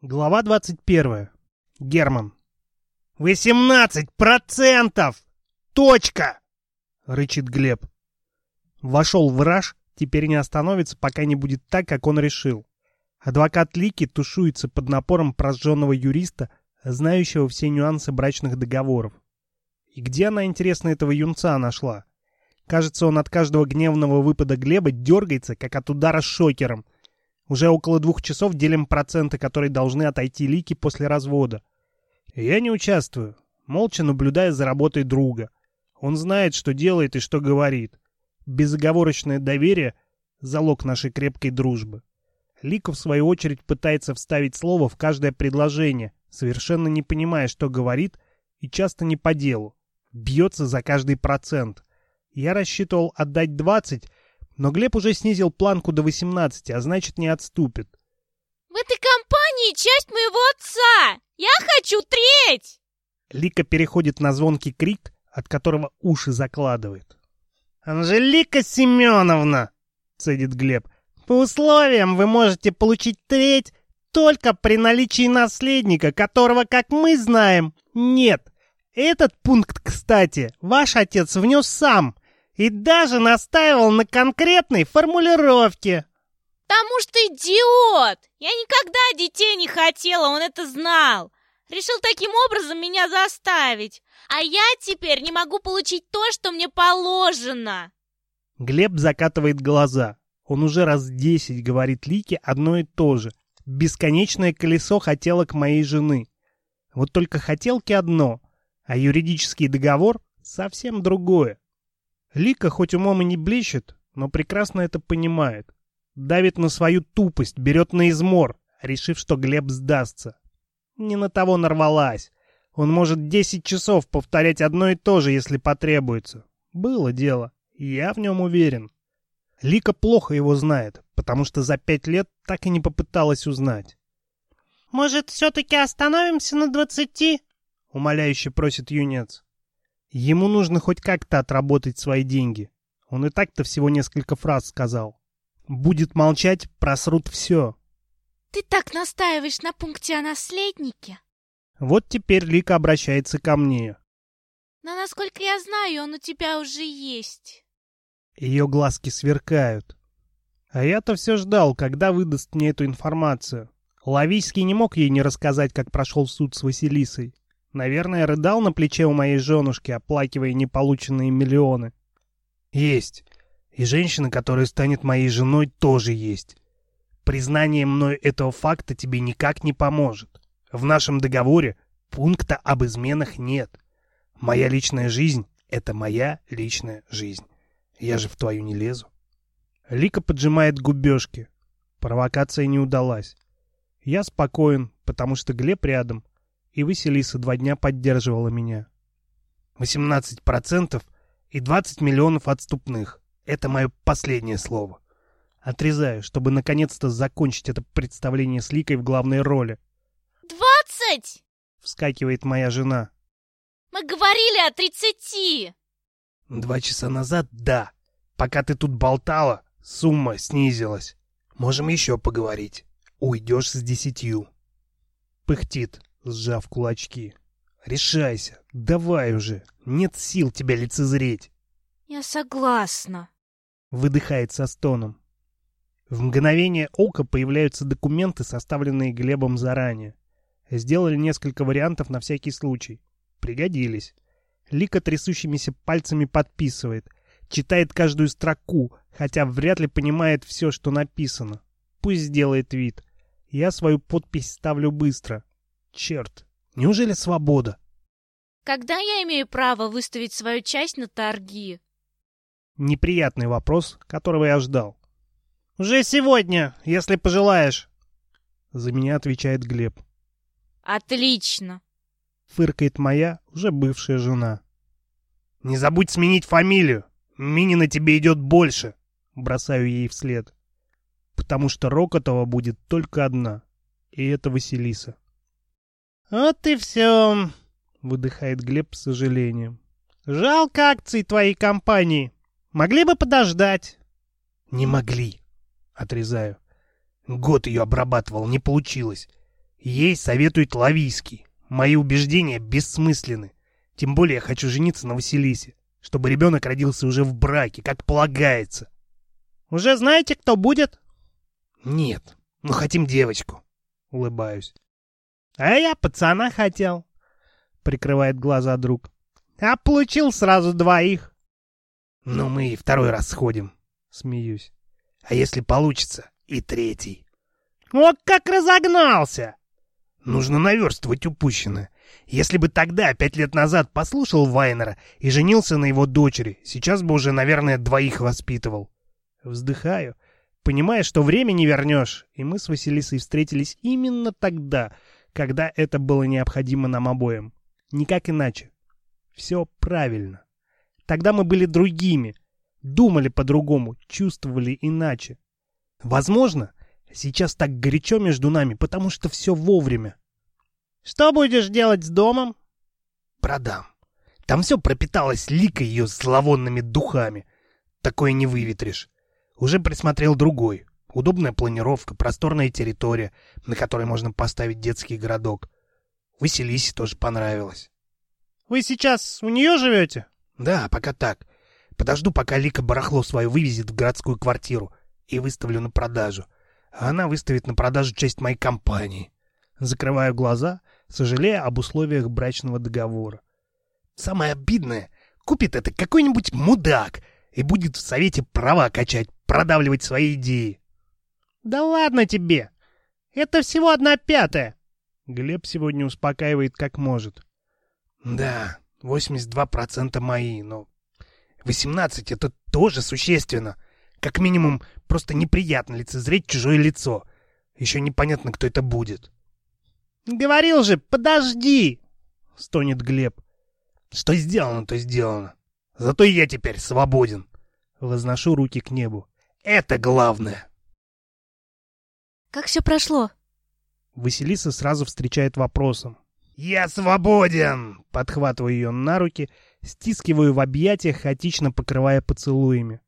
Глава 21. Герман. «Восемнадцать процентов! Точка!» — рычит Глеб. Вошел в раж, теперь не остановится, пока не будет так, как он решил. Адвокат Лики тушуется под напором прожженного юриста, знающего все нюансы брачных договоров. И где она, интересно, этого юнца нашла? Кажется, он от каждого гневного выпада Глеба дергается, как от удара шокером — уже около двух часов делим проценты, которые должны отойти Лики после развода. Я не участвую, молча наблюдая за работой друга. Он знает, что делает и что говорит. Безоговорочное доверие — залог нашей крепкой дружбы. Лика, в свою очередь, пытается вставить слово в каждое предложение, совершенно не понимая, что говорит, и часто не по делу. Бьется за каждый процент. Я рассчитывал отдать 20, но Глеб уже снизил планку до 18, а значит не отступит. В этой компании часть моего отца! Я хочу треть! Лика переходит на звонкий крик, от которого уши закладывает. «Анжелика Семеновна!» — цедит Глеб. «По условиям вы можете получить треть только при наличии наследника, которого, как мы знаем, нет. Этот пункт, кстати, ваш отец внес сам, и даже настаивал на конкретной формулировке. Потому что идиот! Я никогда детей не хотела, он это знал. Решил таким образом меня заставить. А я теперь не могу получить то, что мне положено. Глеб закатывает глаза. Он уже раз десять говорит Лике одно и то же. Бесконечное колесо хотелок моей жены. Вот только хотелки одно, а юридический договор совсем другое. Лика хоть умом и не блещет, но прекрасно это понимает. Давит на свою тупость, берет на измор, решив, что Глеб сдастся. Не на того нарвалась. Он может десять часов повторять одно и то же, если потребуется. Было дело, я в нем уверен. Лика плохо его знает, потому что за пять лет так и не попыталась узнать. «Может, все-таки остановимся на двадцати?» — умоляюще просит юнец. Ему нужно хоть как-то отработать свои деньги. Он и так-то всего несколько фраз сказал. Будет молчать, просрут все. Ты так настаиваешь на пункте о наследнике? Вот теперь Лика обращается ко мне. Но, насколько я знаю, он у тебя уже есть. Ее глазки сверкают. А я-то все ждал, когда выдаст мне эту информацию. Лавийский не мог ей не рассказать, как прошел суд с Василисой. Наверное, рыдал на плече у моей женушки, оплакивая неполученные миллионы. Есть. И женщина, которая станет моей женой, тоже есть. Признание мной этого факта тебе никак не поможет. В нашем договоре пункта об изменах нет. Моя личная жизнь — это моя личная жизнь. Я же в твою не лезу. Лика поджимает губежки. Провокация не удалась. Я спокоен, потому что Глеб рядом, и Василиса два дня поддерживала меня. 18% и 20 миллионов отступных. Это мое последнее слово. Отрезаю, чтобы наконец-то закончить это представление с Ликой в главной роли. «Двадцать!» — вскакивает моя жена. «Мы говорили о тридцати!» «Два часа назад — да. Пока ты тут болтала, сумма снизилась. Можем еще поговорить. Уйдешь с десятью». Пыхтит сжав кулачки. «Решайся! Давай уже! Нет сил тебя лицезреть!» «Я согласна!» Выдыхает со стоном. В мгновение ока появляются документы, составленные Глебом заранее. Сделали несколько вариантов на всякий случай. Пригодились. Лика трясущимися пальцами подписывает. Читает каждую строку, хотя вряд ли понимает все, что написано. Пусть сделает вид. Я свою подпись ставлю быстро. Черт, неужели свобода? Когда я имею право выставить свою часть на торги? Неприятный вопрос, которого я ждал. «Уже сегодня, если пожелаешь!» За меня отвечает Глеб. «Отлично!» Фыркает моя, уже бывшая жена. «Не забудь сменить фамилию! Минина тебе идет больше!» Бросаю ей вслед. Потому что Рокотова будет только одна. И это Василиса. «Вот и все», — выдыхает Глеб с сожалением. «Жалко акций твоей компании. Могли бы подождать». «Не могли», — отрезаю. «Год ее обрабатывал, не получилось. Ей советует Лавийский. Мои убеждения бессмысленны. Тем более я хочу жениться на Василисе, чтобы ребенок родился уже в браке, как полагается. Уже знаете, кто будет? Нет, но хотим девочку. Улыбаюсь. А я пацана хотел. Прикрывает глаза друг. А получил сразу двоих. Ну мы и второй раз сходим. Смеюсь. А если получится, и третий. Вот как разогнался! Нужно наверстывать упущенное. Если бы тогда, пять лет назад, послушал Вайнера и женился на его дочери, сейчас бы уже, наверное, двоих воспитывал. Вздыхаю, понимая, что время не вернешь, и мы с Василисой встретились именно тогда, когда это было необходимо нам обоим. Никак иначе. Все правильно. Тогда мы были другими, думали по-другому, чувствовали иначе. Возможно, сейчас так горячо между нами, потому что все вовремя. Что будешь делать с домом? Продам. Там все пропиталось ликой ее зловонными духами. Такое не выветришь. Уже присмотрел другой. Удобная планировка, просторная территория, на которой можно поставить детский городок. Василисе тоже понравилось. Вы сейчас у нее живете? Да, пока так. Подожду, пока Лика барахло свое вывезет в городскую квартиру и выставлю на продажу. А она выставит на продажу часть моей компании. Закрываю глаза, сожалея об условиях брачного договора. Самое обидное, купит это какой-нибудь мудак и будет в совете права качать, продавливать свои идеи. Да ладно тебе! Это всего одна пятая. Глеб сегодня успокаивает как может. Да, 82% мои, но 18 это тоже существенно. Как минимум, просто неприятно лицезреть чужое лицо. Еще непонятно, кто это будет. «Говорил же, подожди!» — стонет Глеб. «Что сделано, то сделано. Зато я теперь свободен». Возношу руки к небу. «Это главное!» «Как все прошло?» Василиса сразу встречает вопросом. «Я свободен!» Подхватываю ее на руки, стискиваю в объятиях, хаотично покрывая поцелуями.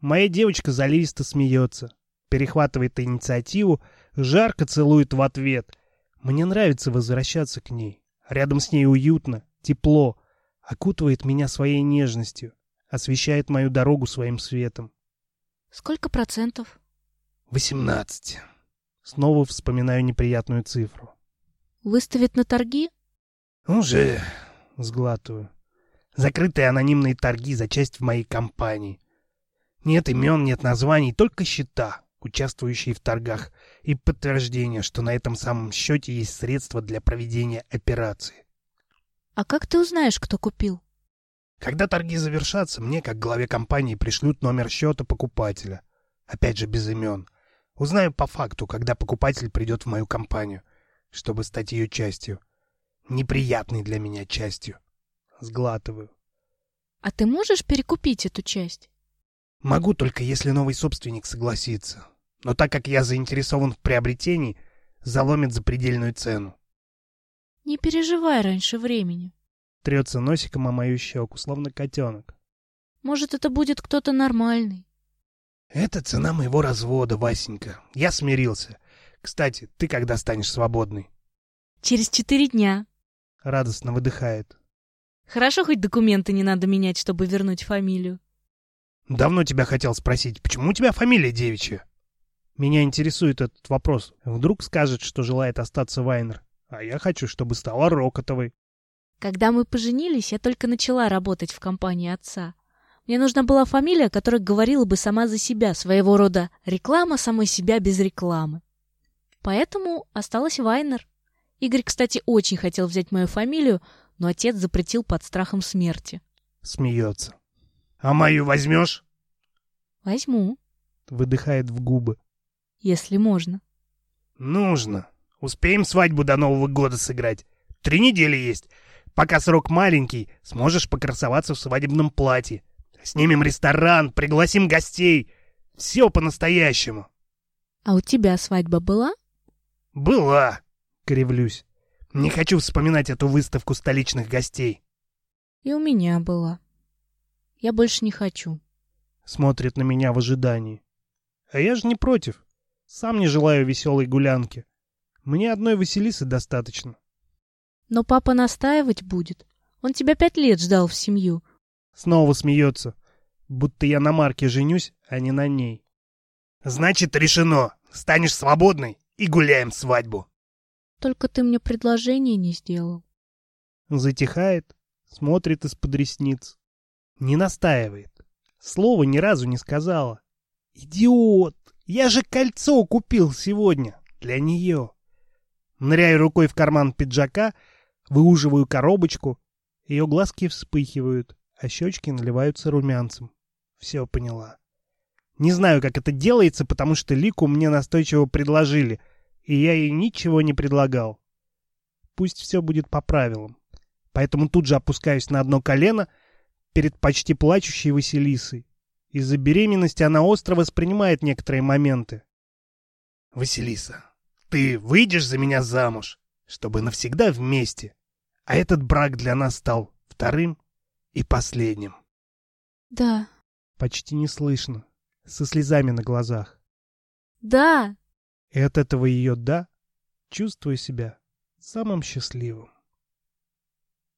Моя девочка заливисто смеется, перехватывает инициативу, жарко целует в ответ, мне нравится возвращаться к ней. Рядом с ней уютно, тепло, окутывает меня своей нежностью, освещает мою дорогу своим светом. Сколько процентов? Восемнадцать. Снова вспоминаю неприятную цифру. Выставит на торги? Уже, сглатываю. Закрытые анонимные торги за часть в моей компании. Нет имен, нет названий, только счета участвующие в торгах, и подтверждение, что на этом самом счете есть средства для проведения операции. А как ты узнаешь, кто купил? Когда торги завершатся, мне, как главе компании, пришлют номер счета покупателя. Опять же, без имен. Узнаю по факту, когда покупатель придет в мою компанию, чтобы стать ее частью. Неприятной для меня частью. Сглатываю. А ты можешь перекупить эту часть? Могу только, если новый собственник согласится. Но так как я заинтересован в приобретении, заломит за предельную цену. Не переживай раньше времени. Трется носиком о мою щеку, словно котенок. Может, это будет кто-то нормальный. Это цена моего развода, Васенька. Я смирился. Кстати, ты когда станешь свободной? Через четыре дня. Радостно выдыхает. Хорошо, хоть документы не надо менять, чтобы вернуть фамилию. Давно тебя хотел спросить, почему у тебя фамилия девичья? Меня интересует этот вопрос. Вдруг скажет, что желает остаться Вайнер, а я хочу, чтобы стала Рокотовой. Когда мы поженились, я только начала работать в компании отца. Мне нужна была фамилия, которая говорила бы сама за себя, своего рода реклама самой себя без рекламы. Поэтому осталась Вайнер. Игорь, кстати, очень хотел взять мою фамилию, но отец запретил под страхом смерти. Смеется. А мою возьмешь? Возьму. Выдыхает в губы. Если можно. Нужно. Успеем свадьбу до Нового года сыграть. Три недели есть. Пока срок маленький, сможешь покрасоваться в свадебном платье. Снимем ресторан, пригласим гостей. Все по-настоящему. А у тебя свадьба была? Была, кривлюсь. Не хочу вспоминать эту выставку столичных гостей. И у меня была. Я больше не хочу. Смотрит на меня в ожидании. А я же не против. Сам не желаю веселой гулянки. Мне одной Василисы достаточно. Но папа настаивать будет. Он тебя пять лет ждал в семью. Снова смеется, будто я на Марке женюсь, а не на ней. Значит, решено. Станешь свободной и гуляем свадьбу. Только ты мне предложение не сделал. Затихает, смотрит из-под ресниц. Не настаивает. Слова ни разу не сказала. Идиот! Я же кольцо купил сегодня. Для нее. Ныряю рукой в карман пиджака, выуживаю коробочку. Ее глазки вспыхивают, а щечки наливаются румянцем. Все поняла. Не знаю, как это делается, потому что Лику мне настойчиво предложили, и я ей ничего не предлагал. Пусть все будет по правилам. Поэтому тут же опускаюсь на одно колено перед почти плачущей Василисой. Из-за беременности она остро воспринимает некоторые моменты. «Василиса, ты выйдешь за меня замуж, чтобы навсегда вместе, а этот брак для нас стал вторым и последним». Да. Почти не слышно, со слезами на глазах. Да. И от этого ее «да» чувствую себя самым счастливым.